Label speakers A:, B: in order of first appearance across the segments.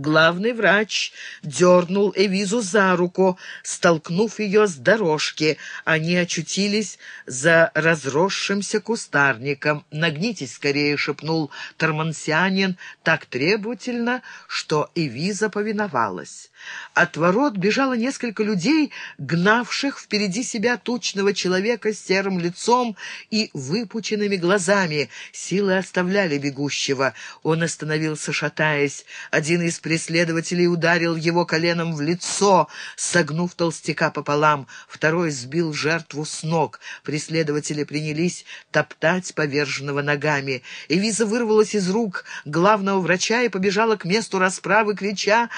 A: Главный врач дернул Эвизу за руку, столкнув ее с дорожки. Они очутились за разросшимся кустарником. «Нагнитесь скорее», — шепнул Тормансианин так требовательно, что Эвиза повиновалась. От ворот бежало несколько людей, гнавших впереди себя тучного человека с серым лицом и выпученными глазами. Силы оставляли бегущего. Он остановился, шатаясь. Один из преследователей ударил его коленом в лицо, согнув толстяка пополам. Второй сбил жертву с ног. Преследователи принялись топтать поверженного ногами. Эвиза вырвалась из рук главного врача и побежала к месту расправы, крича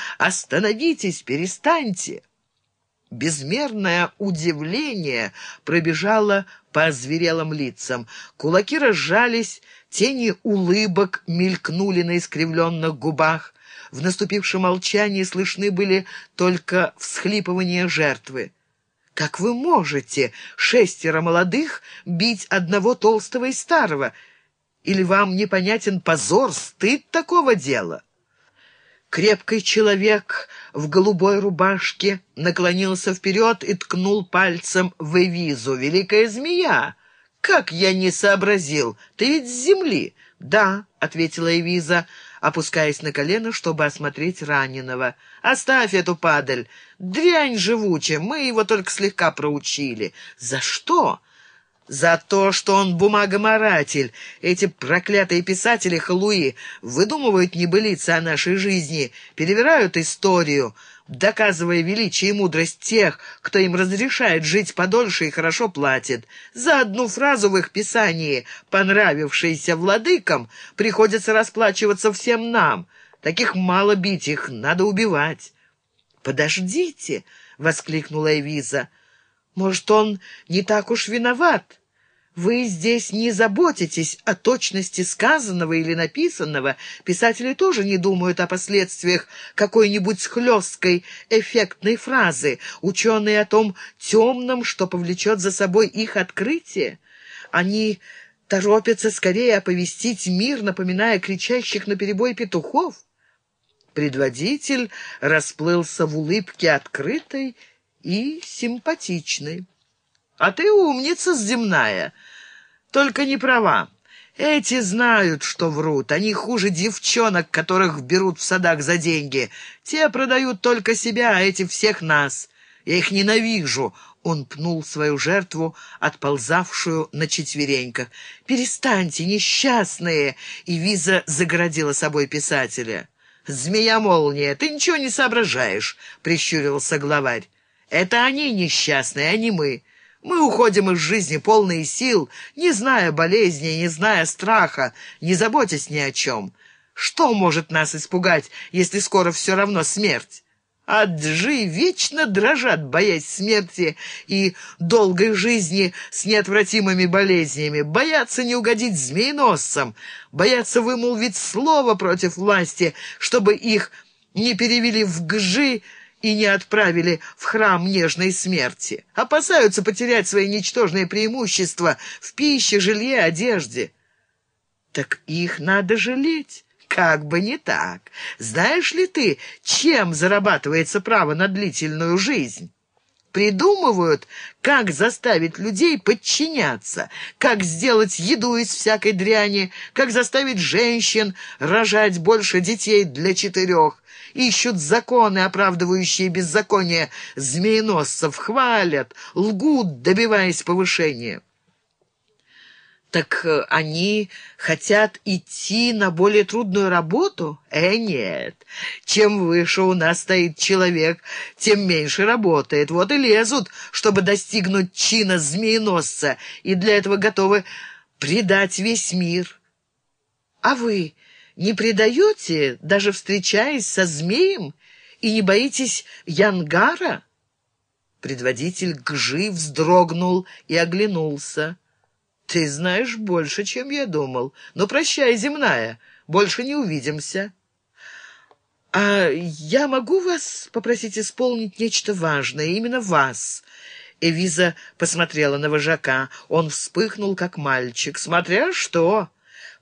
A: «Остановитесь! Перестаньте!» Безмерное удивление пробежало по озверелым лицам. Кулаки разжались, тени улыбок мелькнули на искривленных губах. В наступившем молчании слышны были только всхлипывания жертвы. «Как вы можете, шестеро молодых, бить одного толстого и старого? Или вам непонятен позор, стыд такого дела?» Крепкий человек в голубой рубашке наклонился вперед и ткнул пальцем в Эвизу. «Великая змея! Как я не сообразил! Ты ведь с земли!» «Да», — ответила Эвиза, опускаясь на колено, чтобы осмотреть раненого. «Оставь эту падаль! Дрянь живучая! Мы его только слегка проучили!» «За что?» За то, что он бумагоморатель. Эти проклятые писатели Халуи выдумывают небылицы о нашей жизни, перевирают историю, доказывая величие и мудрость тех, кто им разрешает жить подольше и хорошо платит. За одну фразу в их писании, понравившейся владыкам, приходится расплачиваться всем нам. Таких мало бить, их надо убивать. «Подождите!» — воскликнула Эвиза. Может, он не так уж виноват? Вы здесь не заботитесь о точности сказанного или написанного. Писатели тоже не думают о последствиях какой-нибудь хлесткой, эффектной фразы. Ученые о том темном, что повлечет за собой их открытие. Они торопятся скорее оповестить мир, напоминая кричащих наперебой петухов. Предводитель расплылся в улыбке открытой и симпатичной. «А ты умница земная, только не права. Эти знают, что врут. Они хуже девчонок, которых берут в садах за деньги. Те продают только себя, а эти всех нас. Я их ненавижу». Он пнул свою жертву, отползавшую на четвереньках. «Перестаньте, несчастные!» И Виза загородила собой писателя. «Змея-молния, ты ничего не соображаешь», — прищурился главарь. Это они несчастные, а не мы. Мы уходим из жизни полные сил, не зная болезни, не зная страха, не заботясь ни о чем. Что может нас испугать, если скоро все равно смерть? Аджи вечно дрожат, боясь смерти и долгой жизни с неотвратимыми болезнями, боятся не угодить змееносцам, боятся вымолвить слово против власти, чтобы их не перевели в гжи, и не отправили в храм нежной смерти. Опасаются потерять свои ничтожные преимущества в пище, жилье, одежде. Так их надо жалеть. Как бы не так. Знаешь ли ты, чем зарабатывается право на длительную жизнь? Придумывают, как заставить людей подчиняться, как сделать еду из всякой дряни, как заставить женщин рожать больше детей для четырех. Ищут законы, оправдывающие беззаконие змееносцев, хвалят, лгут, добиваясь повышения. Так э, они хотят идти на более трудную работу? Э, нет. Чем выше у нас стоит человек, тем меньше работает. Вот и лезут, чтобы достигнуть чина змееносца, и для этого готовы предать весь мир. А вы не предаете, даже встречаясь со змеем, и не боитесь янгара?» Предводитель Гжи вздрогнул и оглянулся. «Ты знаешь больше, чем я думал. Но прощай, земная, больше не увидимся». «А я могу вас попросить исполнить нечто важное, именно вас?» Эвиза посмотрела на вожака. Он вспыхнул, как мальчик. «Смотря что!»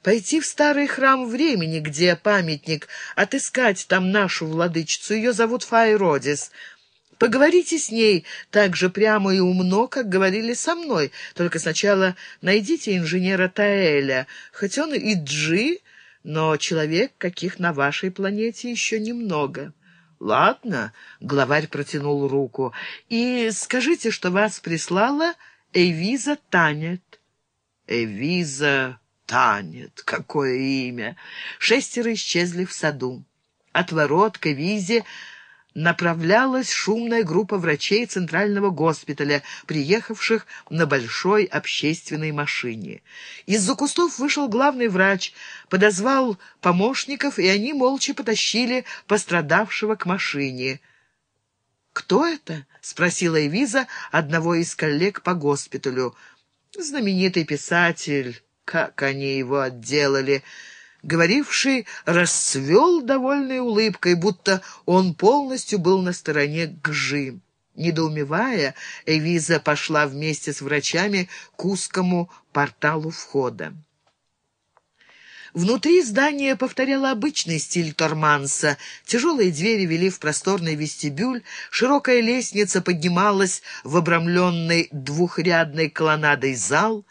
A: пойти в старый храм времени, где памятник, отыскать там нашу владычицу. Ее зовут Файродис. Поговорите с ней так же прямо и умно, как говорили со мной. Только сначала найдите инженера Таэля, хоть он и джи, но человек, каких на вашей планете еще немного». «Ладно», — главарь протянул руку, — «и скажите, что вас прислала Эвиза Танет». «Эвиза Танет, какое имя!» Шестеро исчезли в саду. От ворот к Эвизе направлялась шумная группа врачей Центрального госпиталя, приехавших на большой общественной машине. Из-за кустов вышел главный врач, подозвал помощников, и они молча потащили пострадавшего к машине. «Кто это?» — спросила Эвиза одного из коллег по госпиталю. «Знаменитый писатель. Как они его отделали!» Говоривший расцвел довольной улыбкой, будто он полностью был на стороне Гжи. Недоумевая, Эвиза пошла вместе с врачами к узкому порталу входа. Внутри здание повторяло обычный стиль Торманса. Тяжелые двери вели в просторный вестибюль, широкая лестница поднималась в обрамленный двухрядной колоннадой зал.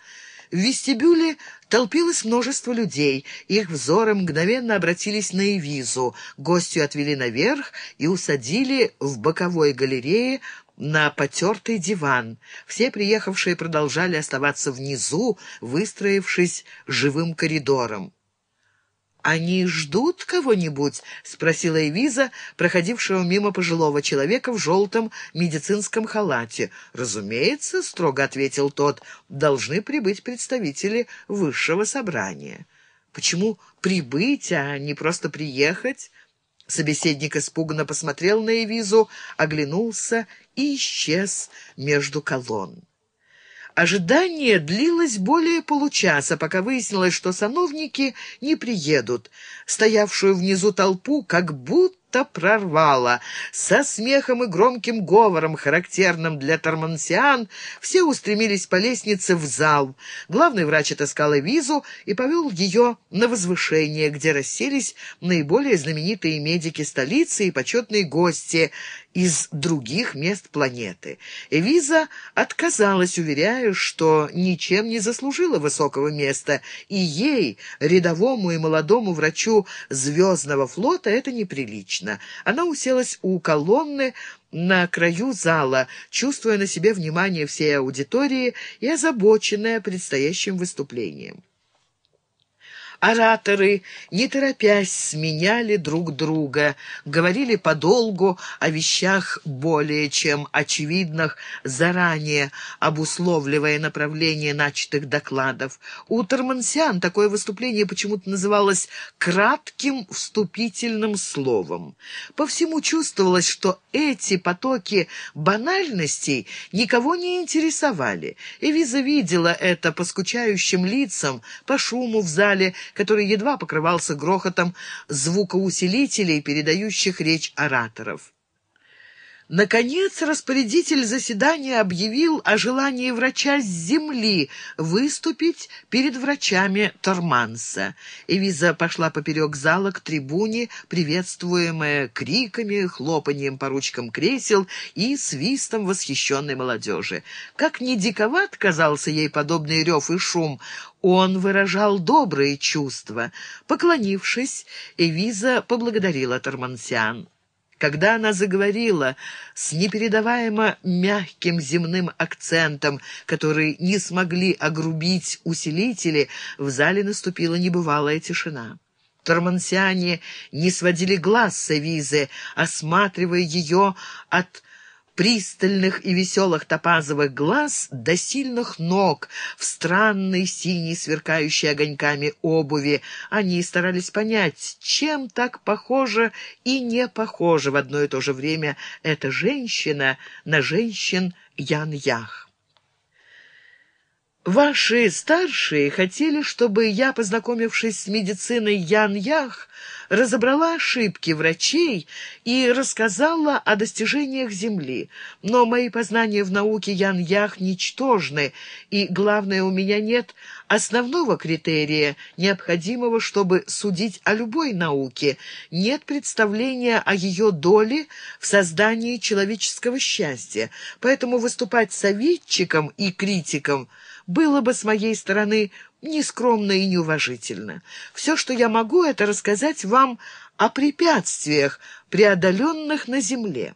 A: В вестибюле Толпилось множество людей. Их взоры мгновенно обратились на Эвизу. Гостью отвели наверх и усадили в боковой галерее на потертый диван. Все приехавшие продолжали оставаться внизу, выстроившись живым коридором. «Они ждут кого-нибудь?» — спросила Эвиза, проходившего мимо пожилого человека в желтом медицинском халате. «Разумеется», — строго ответил тот, — «должны прибыть представители высшего собрания». «Почему прибыть, а не просто приехать?» Собеседник испуганно посмотрел на Эвизу, оглянулся и исчез между колонн. Ожидание длилось более получаса, пока выяснилось, что сановники не приедут. Стоявшую внизу толпу как будто будто прорвало. Со смехом и громким говором, характерным для тормансиан, все устремились по лестнице в зал. Главный врач отыскал визу и повел ее на возвышение, где расселись наиболее знаменитые медики столицы и почетные гости из других мест планеты. Эвиза отказалась, уверяя, что ничем не заслужила высокого места, и ей, рядовому и молодому врачу Звездного флота, это неприлично лично. Она уселась у колонны на краю зала, чувствуя на себе внимание всей аудитории и озабоченная предстоящим выступлением. Ораторы, не торопясь, сменяли друг друга, говорили подолгу о вещах более чем очевидных, заранее обусловливая направление начатых докладов. У Тормансиан такое выступление почему-то называлось «кратким вступительным словом». По всему чувствовалось, что эти потоки банальностей никого не интересовали. Эвиза видела это по скучающим лицам, по шуму в зале, который едва покрывался грохотом звукоусилителей, передающих речь ораторов. Наконец, распорядитель заседания объявил о желании врача с земли выступить перед врачами Торманса. Эвиза пошла поперек зала к трибуне, приветствуемая криками, хлопанием по ручкам кресел и свистом восхищенной молодежи. Как ни диковат казался ей подобный рев и шум, он выражал добрые чувства. Поклонившись, Эвиза поблагодарила Тормансиан. Когда она заговорила с непередаваемо мягким земным акцентом, который не смогли огрубить усилители, в зале наступила небывалая тишина. Тормансиане не сводили глаз с Эвизы, осматривая ее от пристальных и веселых топазовых глаз до сильных ног в странной синей, сверкающей огоньками обуви. Они старались понять, чем так похожа и не похожа в одно и то же время эта женщина на женщин Ян-Ях. Ваши старшие хотели, чтобы я, познакомившись с медициной Ян-Ях, разобрала ошибки врачей и рассказала о достижениях Земли. Но мои познания в науке Ян-Ях ничтожны, и, главное, у меня нет основного критерия, необходимого, чтобы судить о любой науке, нет представления о ее доле в создании человеческого счастья. Поэтому выступать советчиком и критиком было бы с моей стороны нескромно и неуважительно. Все, что я могу, это рассказать вам о препятствиях, преодоленных на земле.